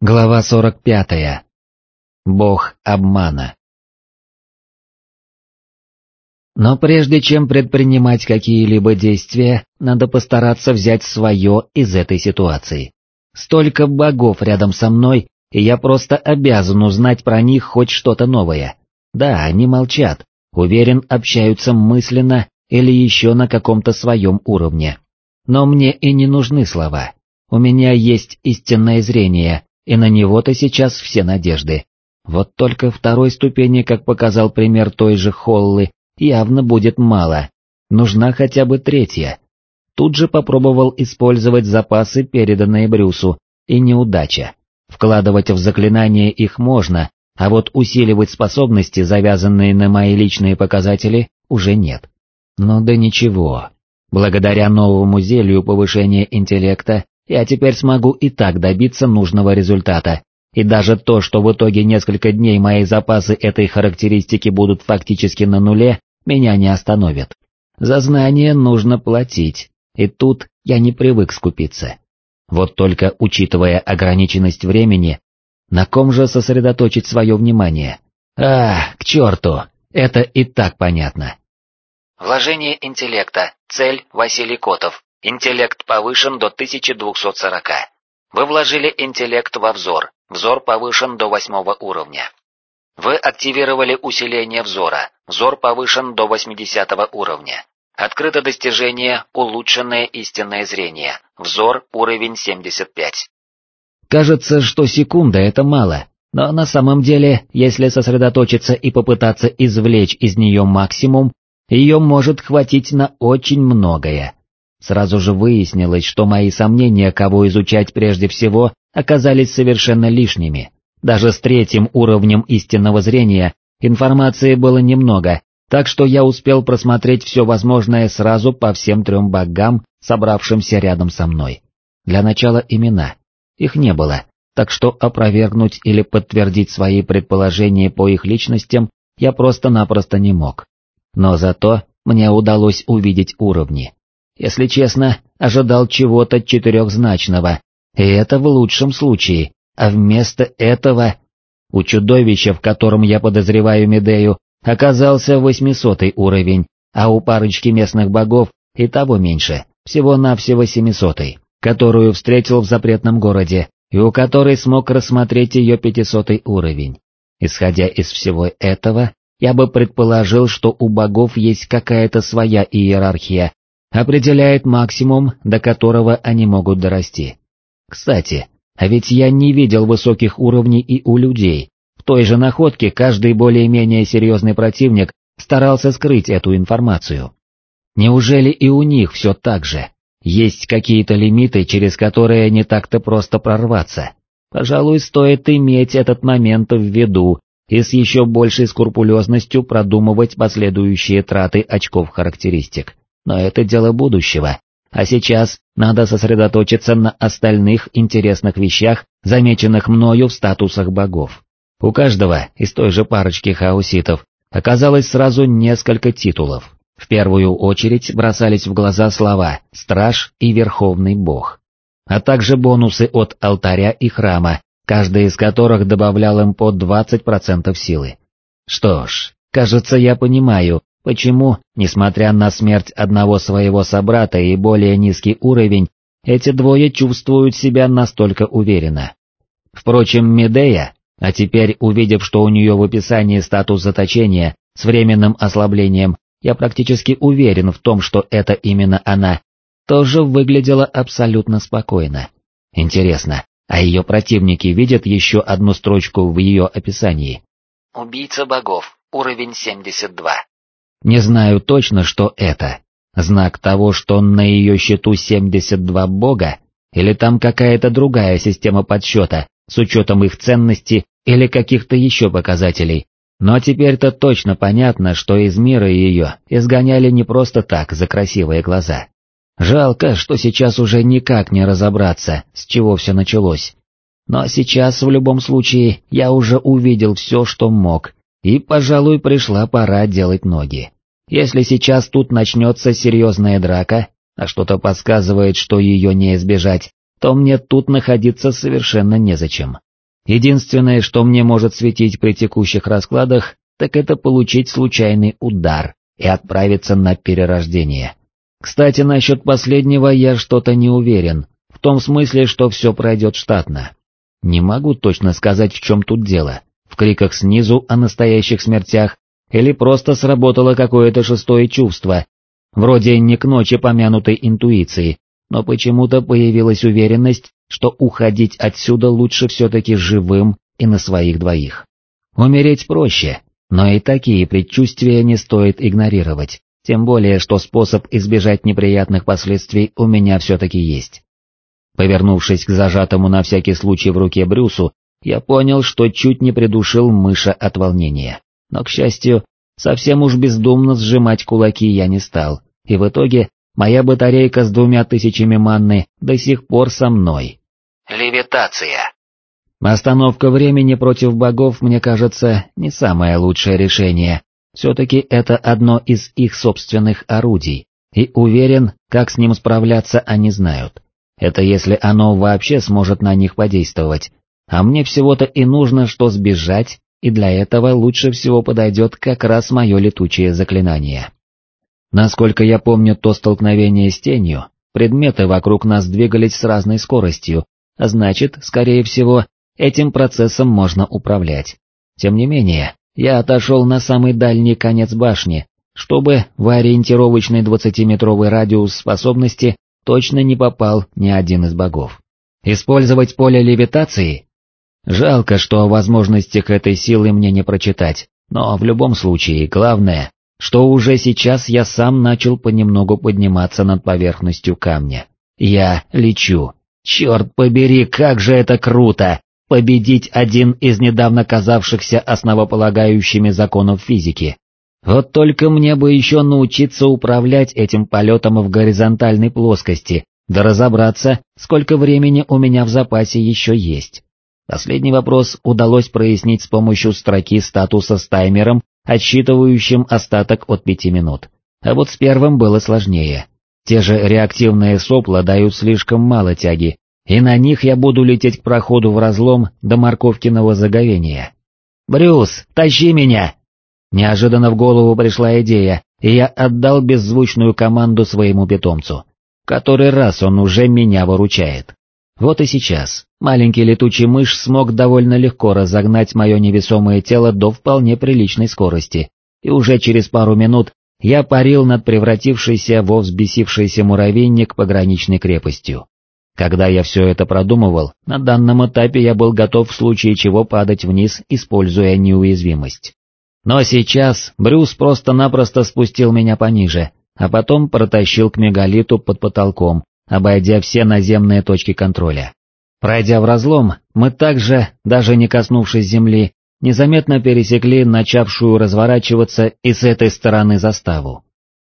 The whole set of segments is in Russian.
Глава 45. Бог обмана. Но прежде чем предпринимать какие-либо действия, надо постараться взять свое из этой ситуации. Столько богов рядом со мной, и я просто обязан узнать про них хоть что-то новое. Да, они молчат, уверен, общаются мысленно или еще на каком-то своем уровне. Но мне и не нужны слова. У меня есть истинное зрение, и на него-то сейчас все надежды. Вот только второй ступени, как показал пример той же Холлы, явно будет мало, нужна хотя бы третья. Тут же попробовал использовать запасы, переданные Брюсу, и неудача. Вкладывать в заклинания их можно, а вот усиливать способности, завязанные на мои личные показатели, уже нет. Но да ничего. Благодаря новому зелью повышения интеллекта я теперь смогу и так добиться нужного результата, и даже то, что в итоге несколько дней мои запасы этой характеристики будут фактически на нуле, меня не остановит. За знания нужно платить, и тут я не привык скупиться. Вот только, учитывая ограниченность времени, на ком же сосредоточить свое внимание? А, к черту, это и так понятно. Вложение интеллекта, цель Василий Котов, Интеллект повышен до 1240. Вы вложили интеллект во взор, взор повышен до восьмого уровня. Вы активировали усиление взора, взор повышен до 80 уровня. Открыто достижение «Улучшенное истинное зрение», взор уровень 75. Кажется, что секунда это мало, но на самом деле, если сосредоточиться и попытаться извлечь из нее максимум, ее может хватить на очень многое. Сразу же выяснилось, что мои сомнения, кого изучать прежде всего, оказались совершенно лишними. Даже с третьим уровнем истинного зрения информации было немного, так что я успел просмотреть все возможное сразу по всем трем богам, собравшимся рядом со мной. Для начала имена. Их не было, так что опровергнуть или подтвердить свои предположения по их личностям я просто-напросто не мог. Но зато мне удалось увидеть уровни. Если честно, ожидал чего-то четырехзначного, и это в лучшем случае, а вместо этого... У чудовища, в котором я подозреваю Медею, оказался восьмисотый уровень, а у парочки местных богов и того меньше, всего-навсего семисотый, которую встретил в запретном городе, и у которой смог рассмотреть ее пятисотый уровень. Исходя из всего этого, я бы предположил, что у богов есть какая-то своя иерархия, определяет максимум, до которого они могут дорасти. Кстати, а ведь я не видел высоких уровней и у людей. В той же находке каждый более-менее серьезный противник старался скрыть эту информацию. Неужели и у них все так же? Есть какие-то лимиты, через которые не так-то просто прорваться. Пожалуй, стоит иметь этот момент в виду и с еще большей скрупулезностью продумывать последующие траты очков характеристик но это дело будущего, а сейчас надо сосредоточиться на остальных интересных вещах, замеченных мною в статусах богов. У каждого из той же парочки хаоситов оказалось сразу несколько титулов. В первую очередь бросались в глаза слова «Страж» и «Верховный Бог», а также бонусы от алтаря и храма, каждый из которых добавлял им по 20% силы. Что ж, кажется, я понимаю, Почему, несмотря на смерть одного своего собрата и более низкий уровень, эти двое чувствуют себя настолько уверенно? Впрочем, Медея, а теперь увидев, что у нее в описании статус заточения с временным ослаблением, я практически уверен в том, что это именно она, тоже выглядела абсолютно спокойно. Интересно, а ее противники видят еще одну строчку в ее описании? «Убийца богов, уровень 72». Не знаю точно, что это. Знак того, что на ее счету 72 бога, или там какая-то другая система подсчета, с учетом их ценности или каких-то еще показателей. Но теперь-то точно понятно, что из мира ее изгоняли не просто так, за красивые глаза. Жалко, что сейчас уже никак не разобраться, с чего все началось. Но сейчас в любом случае я уже увидел все, что мог, и, пожалуй, пришла пора делать ноги. Если сейчас тут начнется серьезная драка, а что-то подсказывает, что ее не избежать, то мне тут находиться совершенно незачем. Единственное, что мне может светить при текущих раскладах, так это получить случайный удар и отправиться на перерождение. Кстати, насчет последнего я что-то не уверен, в том смысле, что все пройдет штатно. Не могу точно сказать, в чем тут дело, в криках снизу о настоящих смертях, или просто сработало какое-то шестое чувство, вроде не к ночи помянутой интуиции, но почему-то появилась уверенность, что уходить отсюда лучше все-таки живым и на своих двоих. Умереть проще, но и такие предчувствия не стоит игнорировать, тем более что способ избежать неприятных последствий у меня все-таки есть. Повернувшись к зажатому на всякий случай в руке Брюсу, я понял, что чуть не придушил мыша от волнения. Но, к счастью, совсем уж бездумно сжимать кулаки я не стал, и в итоге моя батарейка с двумя тысячами манны до сих пор со мной. Левитация. Остановка времени против богов, мне кажется, не самое лучшее решение. Все-таки это одно из их собственных орудий, и уверен, как с ним справляться они знают. Это если оно вообще сможет на них подействовать. А мне всего-то и нужно что сбежать, и для этого лучше всего подойдет как раз мое летучее заклинание. Насколько я помню то столкновение с тенью, предметы вокруг нас двигались с разной скоростью, а значит, скорее всего, этим процессом можно управлять. Тем не менее, я отошел на самый дальний конец башни, чтобы в ориентировочный двадцатиметровый радиус способности точно не попал ни один из богов. Использовать поле левитации? Жалко, что о возможностях этой силы мне не прочитать, но в любом случае главное, что уже сейчас я сам начал понемногу подниматься над поверхностью камня. Я лечу. Черт побери, как же это круто! Победить один из недавно казавшихся основополагающими законов физики. Вот только мне бы еще научиться управлять этим полетом в горизонтальной плоскости, да разобраться, сколько времени у меня в запасе еще есть. Последний вопрос удалось прояснить с помощью строки статуса с таймером, отсчитывающим остаток от пяти минут. А вот с первым было сложнее. Те же реактивные сопла дают слишком мало тяги, и на них я буду лететь к проходу в разлом до морковкиного заговения. «Брюс, тащи меня!» Неожиданно в голову пришла идея, и я отдал беззвучную команду своему питомцу. Который раз он уже меня выручает. Вот и сейчас маленький летучий мышь смог довольно легко разогнать мое невесомое тело до вполне приличной скорости, и уже через пару минут я парил над превратившейся во взбесившийся муравейник пограничной крепостью. Когда я все это продумывал, на данном этапе я был готов в случае чего падать вниз, используя неуязвимость. Но сейчас Брюс просто-напросто спустил меня пониже, а потом протащил к мегалиту под потолком, обойдя все наземные точки контроля. Пройдя в разлом, мы также, даже не коснувшись земли, незаметно пересекли начавшую разворачиваться и с этой стороны заставу.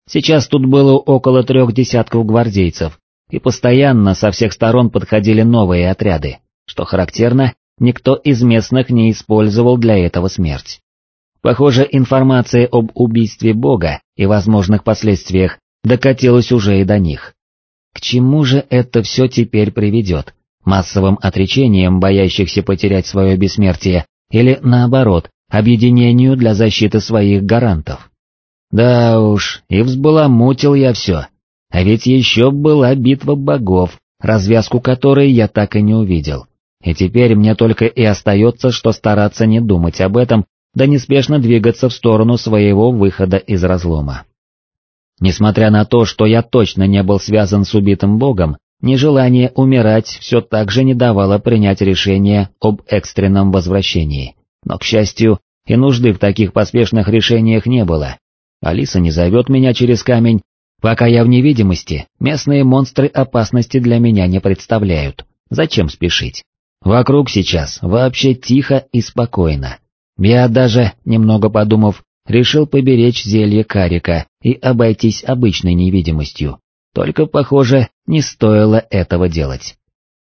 Сейчас тут было около трех десятков гвардейцев, и постоянно со всех сторон подходили новые отряды, что характерно, никто из местных не использовал для этого смерть. Похоже, информация об убийстве Бога и возможных последствиях докатилась уже и до них. К чему же это все теперь приведет? Массовым отречением боящихся потерять свое бессмертие или, наоборот, объединению для защиты своих гарантов? Да уж, и взбаламутил я все. А ведь еще была битва богов, развязку которой я так и не увидел. И теперь мне только и остается, что стараться не думать об этом да неспешно двигаться в сторону своего выхода из разлома. Несмотря на то, что я точно не был связан с убитым богом, нежелание умирать все так же не давало принять решение об экстренном возвращении. Но, к счастью, и нужды в таких поспешных решениях не было. Алиса не зовет меня через камень, пока я в невидимости, местные монстры опасности для меня не представляют. Зачем спешить? Вокруг сейчас вообще тихо и спокойно. Я даже, немного подумав, решил поберечь зелье карика и обойтись обычной невидимостью. Только, похоже, не стоило этого делать.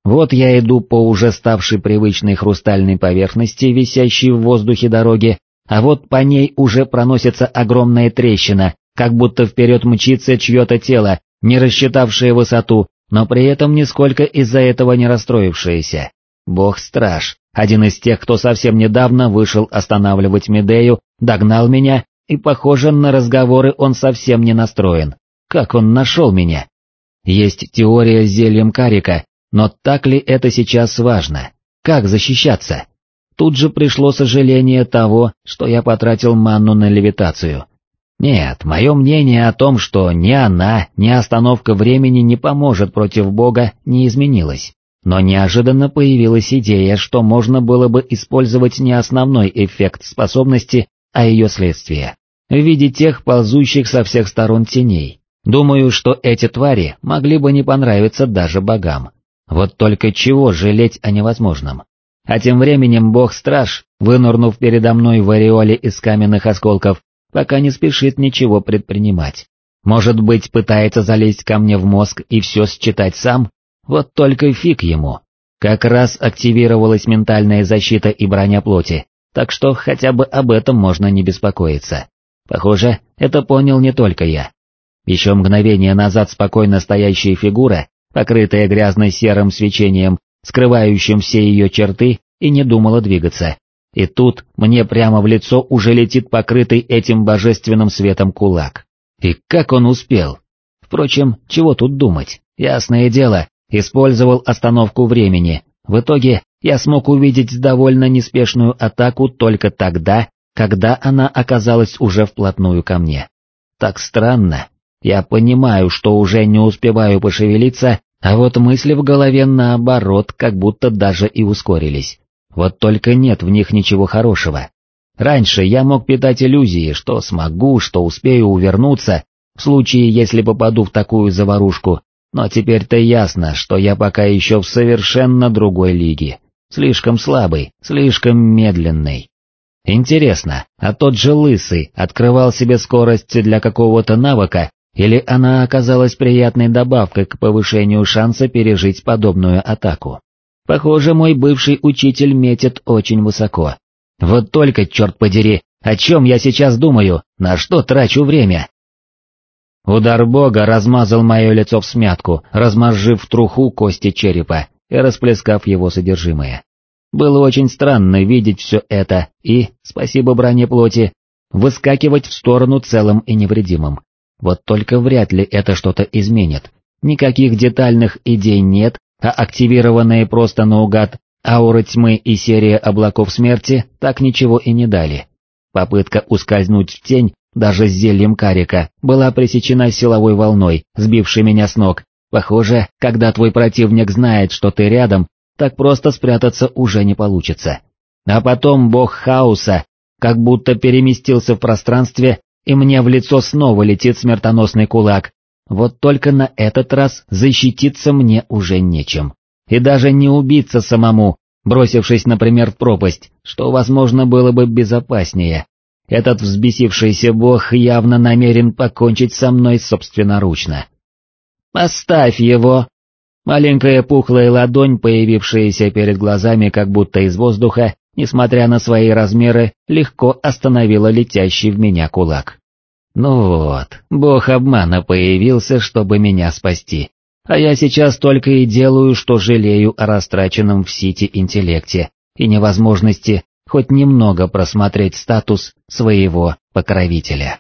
Вот я иду по уже ставшей привычной хрустальной поверхности, висящей в воздухе дороги, а вот по ней уже проносится огромная трещина, как будто вперед мчится чье-то тело, не рассчитавшее высоту, но при этом нисколько из-за этого не расстроившееся. Бог-страж, один из тех, кто совсем недавно вышел останавливать Медею, догнал меня, и, похоже, на разговоры он совсем не настроен. Как он нашел меня? Есть теория с зельем карика, но так ли это сейчас важно? Как защищаться? Тут же пришло сожаление того, что я потратил манну на левитацию. Нет, мое мнение о том, что ни она, ни остановка времени не поможет против Бога, не изменилось. Но неожиданно появилась идея, что можно было бы использовать не основной эффект способности, а ее следствие. В виде тех ползущих со всех сторон теней. Думаю, что эти твари могли бы не понравиться даже богам. Вот только чего жалеть о невозможном. А тем временем бог-страж, вынурнув передо мной в ореоле из каменных осколков, пока не спешит ничего предпринимать. Может быть, пытается залезть ко мне в мозг и все считать сам? Вот только фиг ему. Как раз активировалась ментальная защита и броня плоти, так что хотя бы об этом можно не беспокоиться. Похоже, это понял не только я. Еще мгновение назад спокойно стоящая фигура, покрытая грязно-серым свечением, скрывающим все ее черты, и не думала двигаться. И тут мне прямо в лицо уже летит покрытый этим божественным светом кулак. И как он успел? Впрочем, чего тут думать? Ясное дело, использовал остановку времени. В итоге я смог увидеть довольно неспешную атаку только тогда, когда она оказалась уже вплотную ко мне. Так странно. Я понимаю, что уже не успеваю пошевелиться, а вот мысли в голове наоборот как будто даже и ускорились. Вот только нет в них ничего хорошего. Раньше я мог питать иллюзии, что смогу, что успею увернуться, в случае, если попаду в такую заварушку, но теперь-то ясно, что я пока еще в совершенно другой лиге. Слишком слабый, слишком медленный. Интересно, а тот же Лысый открывал себе скорость для какого-то навыка, или она оказалась приятной добавкой к повышению шанса пережить подобную атаку? Похоже, мой бывший учитель метит очень высоко. Вот только, черт подери, о чем я сейчас думаю, на что трачу время? Удар бога размазал мое лицо в смятку, размозжив труху кости черепа и расплескав его содержимое. Было очень странно видеть все это и, спасибо броне плоти, выскакивать в сторону целым и невредимым. Вот только вряд ли это что-то изменит. Никаких детальных идей нет, а активированные просто наугад ауры тьмы и серия облаков смерти так ничего и не дали. Попытка ускользнуть в тень, даже с зельем карика, была пресечена силовой волной, сбившей меня с ног. Похоже, когда твой противник знает, что ты рядом, так просто спрятаться уже не получится. А потом бог хаоса как будто переместился в пространстве, и мне в лицо снова летит смертоносный кулак, вот только на этот раз защититься мне уже нечем. И даже не убиться самому, бросившись, например, в пропасть, что, возможно, было бы безопаснее. Этот взбесившийся бог явно намерен покончить со мной собственноручно. «Поставь его!» Маленькая пухлая ладонь, появившаяся перед глазами как будто из воздуха, несмотря на свои размеры, легко остановила летящий в меня кулак. Ну вот, бог обмана появился, чтобы меня спасти. А я сейчас только и делаю, что жалею о растраченном в Сити интеллекте и невозможности хоть немного просмотреть статус своего покровителя.